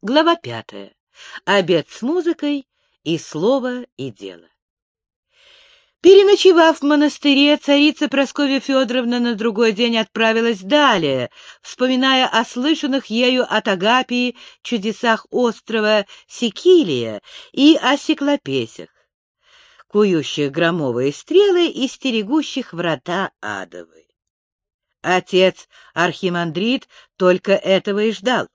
Глава пятая. Обед с музыкой и слово и дело. Переночевав в монастыре, царица Прасковья Федоровна на другой день отправилась далее, вспоминая о слышанных ею от Агапии чудесах острова Сикилия и о секлопесях, кующих громовые стрелы и стерегущих врата адовы. Отец Архимандрит только этого и ждал.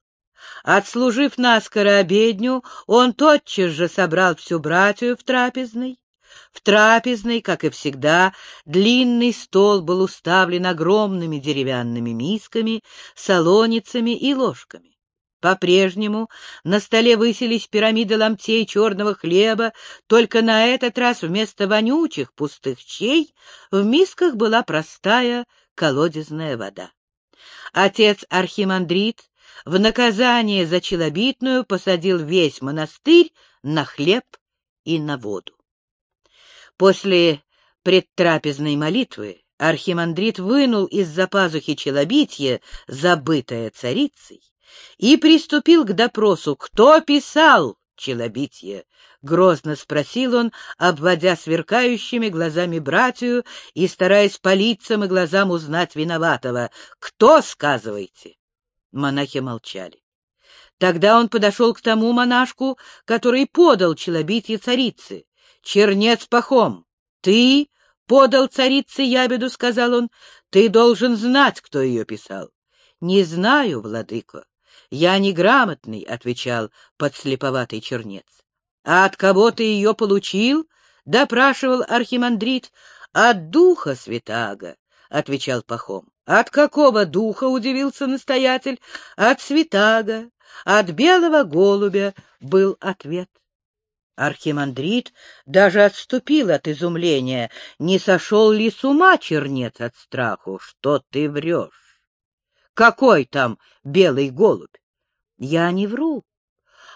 Отслужив наскоро обедню, он тотчас же собрал всю братью в трапезной. В трапезной, как и всегда, длинный стол был уставлен огромными деревянными мисками, солоницами и ложками. По-прежнему на столе высились пирамиды ломтей черного хлеба, только на этот раз вместо вонючих пустых чей в мисках была простая колодезная вода. Отец Архимандрит в наказание за челобитную посадил весь монастырь на хлеб и на воду. После предтрапезной молитвы архимандрит вынул из-за пазухи челобитье, забытое царицей, и приступил к допросу, кто писал челобитье. Грозно спросил он, обводя сверкающими глазами братью и стараясь по лицам и глазам узнать виноватого. «Кто, сказывайте?» Монахи молчали. Тогда он подошел к тому монашку, который подал челобитье царицы. «Чернец Пахом, ты подал царице ябеду», — сказал он, — «ты должен знать, кто ее писал». «Не знаю, владыко, я неграмотный», — отвечал подслеповатый чернец. «А от кого ты ее получил?» — допрашивал архимандрит. «От духа святаго», — отвечал Пахом. От какого духа, удивился настоятель? От святаго, от белого голубя, был ответ. Архимандрит даже отступил от изумления. Не сошел ли с ума чернец от страху? Что ты врешь? Какой там белый голубь? Я не вру.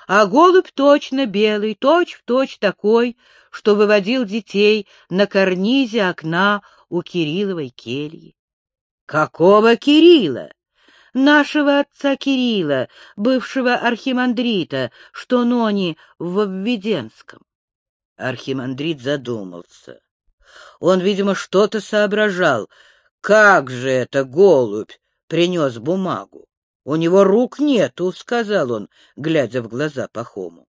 А голубь точно белый, точь-в-точь точь такой, что выводил детей на карнизе окна у Кирилловой кельи. Какого Кирилла? Нашего отца Кирилла, бывшего архимандрита, что нони в Введенском. Архимандрит задумался. Он, видимо, что-то соображал. Как же это голубь принес бумагу? У него рук нету, — сказал он, глядя в глаза Пахому.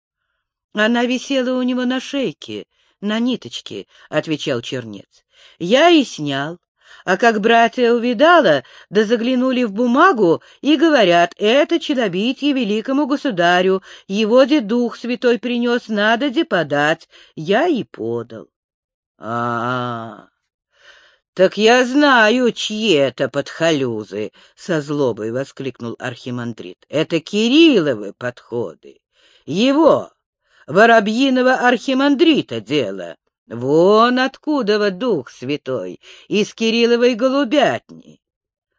Она висела у него на шейке, на ниточке, — отвечал чернец. Я и снял. А как братья увидала, да заглянули в бумагу и говорят, это чадобитие великому государю, его де дух святой принес, надо де подать. Я и подал. А, -а, -а. так я знаю, чьи это подхалюзы, — со злобой воскликнул архимандрит. — Это Кирилловы подходы. Его, воробьиного архимандрита, дело. Вон откуда дух святой, из Кирилловой голубятни.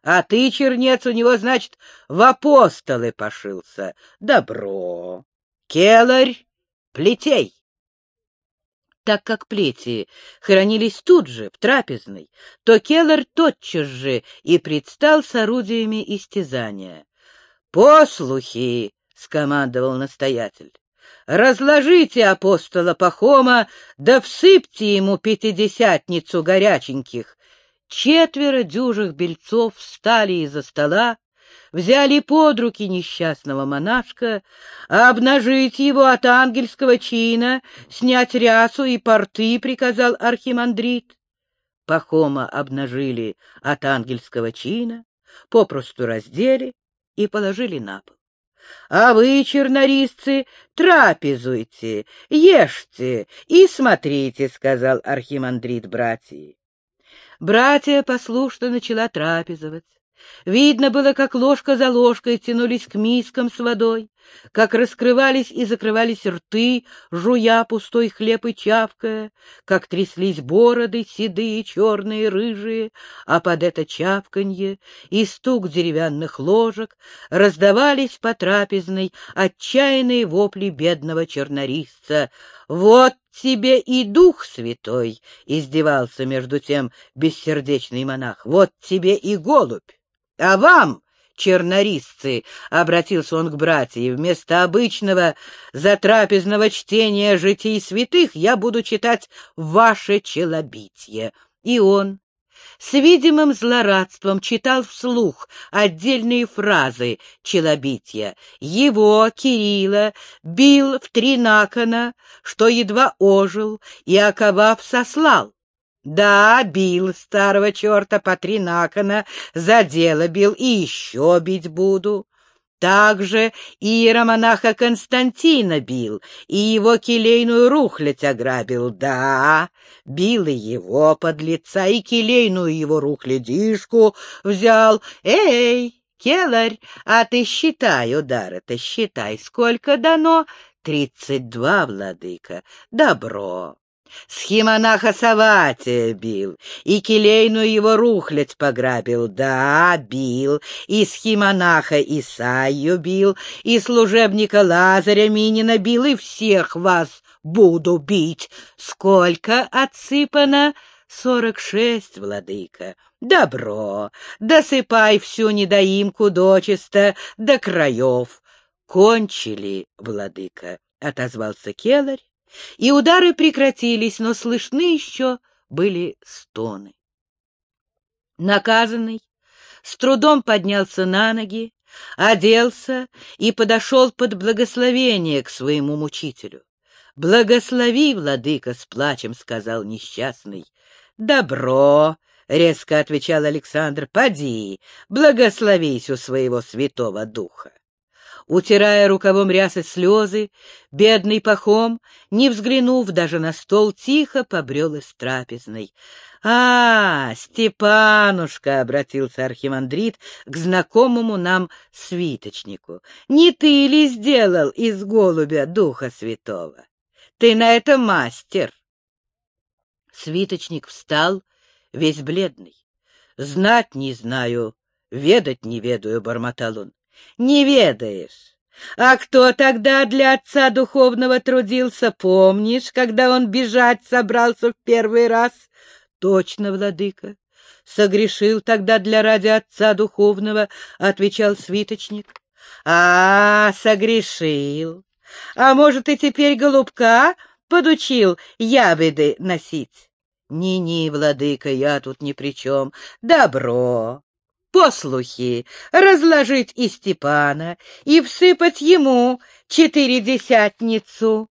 А ты, чернец, у него, значит, в апостолы пошился. Добро. Келарь, плетей. Так как плети хранились тут же, в трапезной, то Келлер тотчас же и предстал с орудиями истязания. «Послухи!» — скомандовал настоятель. Разложите апостола Пахома, да всыпьте ему пятидесятницу горяченьких. Четверо дюжих бельцов встали из-за стола, взяли под руки несчастного монашка, обнажить его от ангельского чина, снять рясу и порты, приказал архимандрит. Пахома обнажили от ангельского чина, попросту раздели и положили на пол. А вы, чернорисцы, трапезуйте, ешьте и смотрите, — сказал архимандрит братьи. Братья послушно начала трапезовать. Видно было, как ложка за ложкой тянулись к мискам с водой, как раскрывались и закрывались рты, жуя пустой хлеб и чавкая, как тряслись бороды, седые, черные, рыжие, а под это чавканье и стук деревянных ложек раздавались по трапезной отчаянные вопли бедного чернорисца. «Вот тебе и Дух Святой!» — издевался между тем бессердечный монах. «Вот тебе и голубь! А вам, чернорисцы, — обратился он к братьям, — вместо обычного затрапезного чтения житий святых я буду читать ваше челобитие. И он, с видимым злорадством читал вслух отдельные фразы челобития. Его, Кирилла, бил в три накона, что едва ожил, и, оковав, сослал. Да, бил старого черта по три накона, за дело бил и еще бить буду. Также иеромонаха Константина бил, и его келейную рухлядь ограбил. Да, бил и его под лица, и келейную его рухлядишку взял. Эй, келарь, а ты считай удары-то, считай, сколько дано? Тридцать два, владыка. Добро. Схимонаха Саватия бил, и келейную его рухлядь пограбил, да, бил, и схимонаха Исаию бил, и служебника Лазаря Минина бил, и всех вас буду бить. Сколько отсыпано? Сорок шесть, владыка. Добро, досыпай всю недоимку дочисто до краев. Кончили, владыка, — отозвался келарь и удары прекратились, но слышны еще были стоны. Наказанный с трудом поднялся на ноги, оделся и подошел под благословение к своему мучителю. «Благослови, владыка!» — с плачем сказал несчастный. «Добро!» — резко отвечал Александр. «Поди, благословись у своего святого духа!» Утирая рукавом рясы слезы, бедный пахом, не взглянув даже на стол, тихо побрел из трапезной. — А, Степанушка! — обратился архимандрит к знакомому нам свиточнику. — Не ты ли сделал из голубя Духа Святого? Ты на это мастер! Свиточник встал, весь бледный. — Знать не знаю, ведать не ведаю, — бормотал он. Не ведаешь. А кто тогда для отца духовного трудился, помнишь, когда он бежать собрался в первый раз? Точно, владыка. Согрешил тогда для ради отца духовного, отвечал свиточник. А, согрешил. А может, и теперь голубка подучил ябеды носить? Ни-ни, владыка, я тут ни при чем. Добро послухи, разложить и Степана, и всыпать ему четыредесятницу.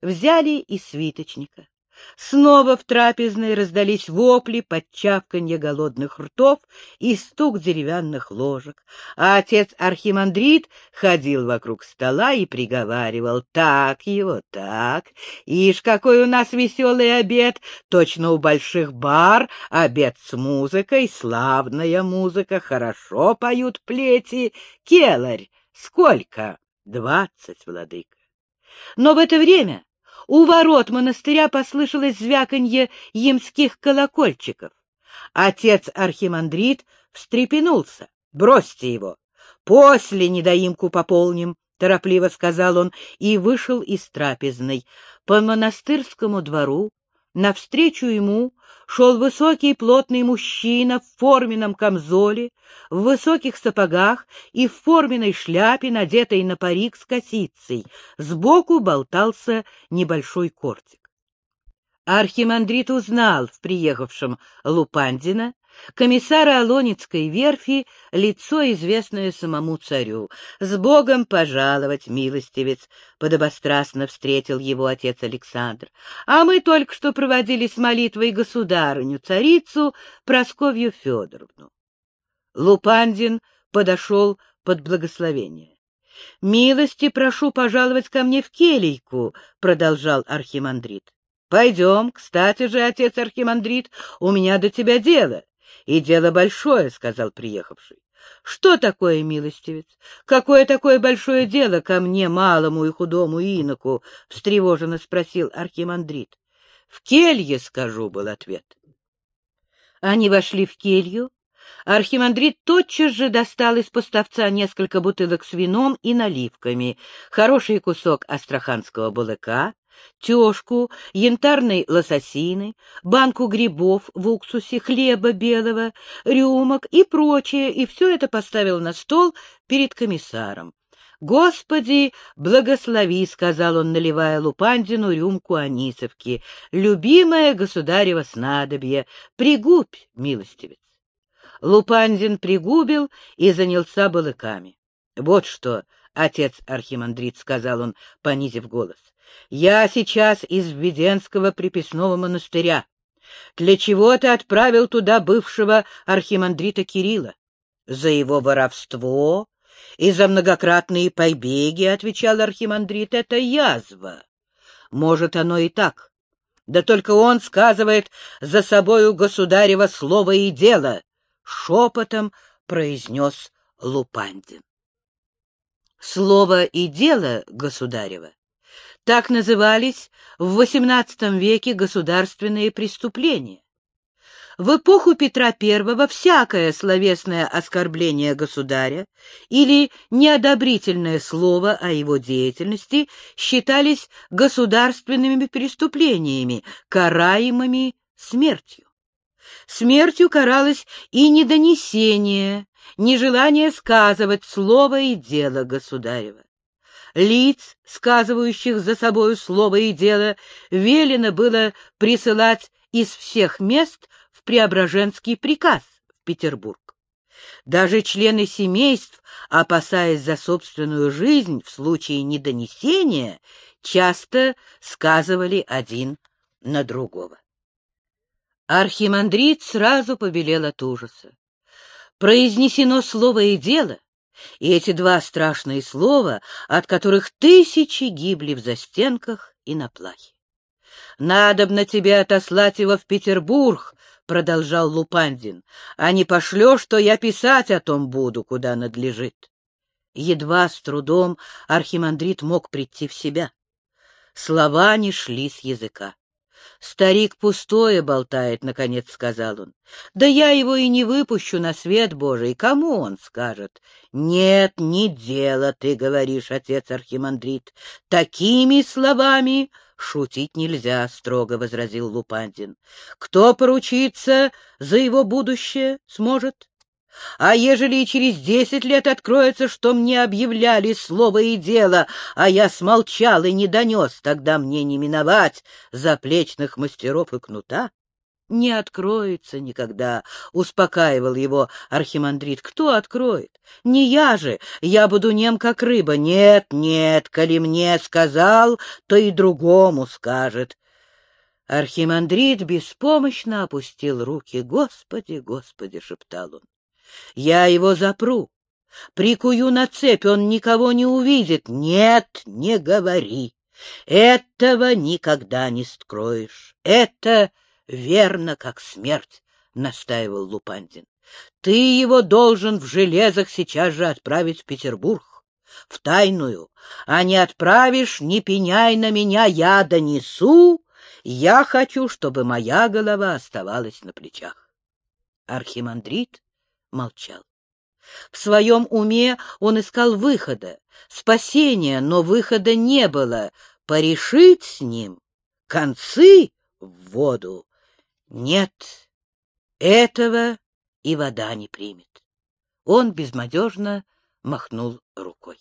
Взяли и свиточника. Снова в трапезной раздались вопли, подчавканье голодных ртов и стук деревянных ложек, а отец Архимандрит ходил вокруг стола и приговаривал «Так его, так, ишь, какой у нас веселый обед, точно у больших бар, обед с музыкой, славная музыка, хорошо поют плети, келарь, сколько? Двадцать, владыка. Но в это время у ворот монастыря послышалось звяканье ямских колокольчиков. Отец Архимандрит встрепенулся. «Бросьте его! После недоимку пополним!» — торопливо сказал он и вышел из трапезной. По монастырскому двору навстречу ему шел высокий плотный мужчина в форменном камзоле, в высоких сапогах и в форменной шляпе, надетой на парик с косицей. Сбоку болтался небольшой кортик. Архимандрит узнал в приехавшем Лупандина комиссара Алоницкой верфи, лицо, известное самому царю. «С Богом пожаловать, милостивец!» — подобострастно встретил его отец Александр. «А мы только что проводили с молитвой государыню-царицу Просковью Федоровну». Лупандин подошел под благословение. «Милости прошу пожаловать ко мне в келейку», — продолжал архимандрит. «Пойдем, кстати же, отец архимандрит, у меня до тебя дело». И дело большое, — сказал приехавший. — Что такое, милостивец? Какое такое большое дело ко мне, малому и худому иноку? — встревоженно спросил архимандрит. — В келье, скажу, — был ответ. Они вошли в келью. Архимандрит тотчас же достал из поставца несколько бутылок с вином и наливками, хороший кусок астраханского булыка, тёшку, янтарной лососины, банку грибов в уксусе, хлеба белого, рюмок и прочее, и все это поставил на стол перед комиссаром. «Господи, благослови!» — сказал он, наливая Лупандину рюмку Анисовки. «Любимое государево снадобье! Пригубь, милостивец!» Лупандин пригубил и занялся балыками. «Вот что, отец Архимандрит», — сказал он, понизив голос, — «я сейчас из Введенского приписного монастыря. Для чего ты отправил туда бывшего архимандрита Кирилла? За его воровство и за многократные побеги, — отвечал архимандрит, — это язва. Может, оно и так. Да только он сказывает за собою государево слово и дело, — шепотом произнес Лупандин. Слово и дело государева так назывались в XVIII веке государственные преступления. В эпоху Петра I всякое словесное оскорбление государя или неодобрительное слово о его деятельности считались государственными преступлениями, караемыми смертью. Смертью каралось и недонесение, нежелание сказывать слово и дело государева. Лиц, сказывающих за собою слово и дело, велено было присылать из всех мест в Преображенский приказ в Петербург. Даже члены семейств, опасаясь за собственную жизнь в случае недонесения, часто сказывали один на другого. Архимандрит сразу побелел от ужаса. Произнесено слово и дело, и эти два страшные слова, от которых тысячи гибли в застенках и на плахе. «Надобно тебе отослать его в Петербург», — продолжал Лупандин, — «а не пошлешь, что я писать о том буду, куда надлежит». Едва с трудом архимандрит мог прийти в себя. Слова не шли с языка. «Старик пустое болтает», — наконец сказал он. «Да я его и не выпущу на свет Божий. Кому он скажет?» «Нет, не дело, ты говоришь, отец Архимандрит. Такими словами шутить нельзя», — строго возразил Лупандин. «Кто поручится за его будущее сможет?» А ежели и через десять лет откроется, что мне объявляли слово и дело, а я смолчал и не донес, тогда мне не миновать заплечных мастеров и кнута? Не откроется никогда, — успокаивал его архимандрит. Кто откроет? Не я же, я буду нем, как рыба. Нет, нет, коли мне сказал, то и другому скажет. Архимандрит беспомощно опустил руки. «Господи, Господи!» — шептал он. Я его запру, прикую на цепь, он никого не увидит. Нет, не говори. Этого никогда не скроешь. Это верно, как смерть, — настаивал Лупандин. Ты его должен в железах сейчас же отправить в Петербург, в тайную, а не отправишь, не пеняй на меня, я донесу, я хочу, чтобы моя голова оставалась на плечах. Архимандрит молчал. В своем уме он искал выхода, спасения, но выхода не было. Порешить с ним концы в воду. Нет, этого и вода не примет. Он безнадежно махнул рукой.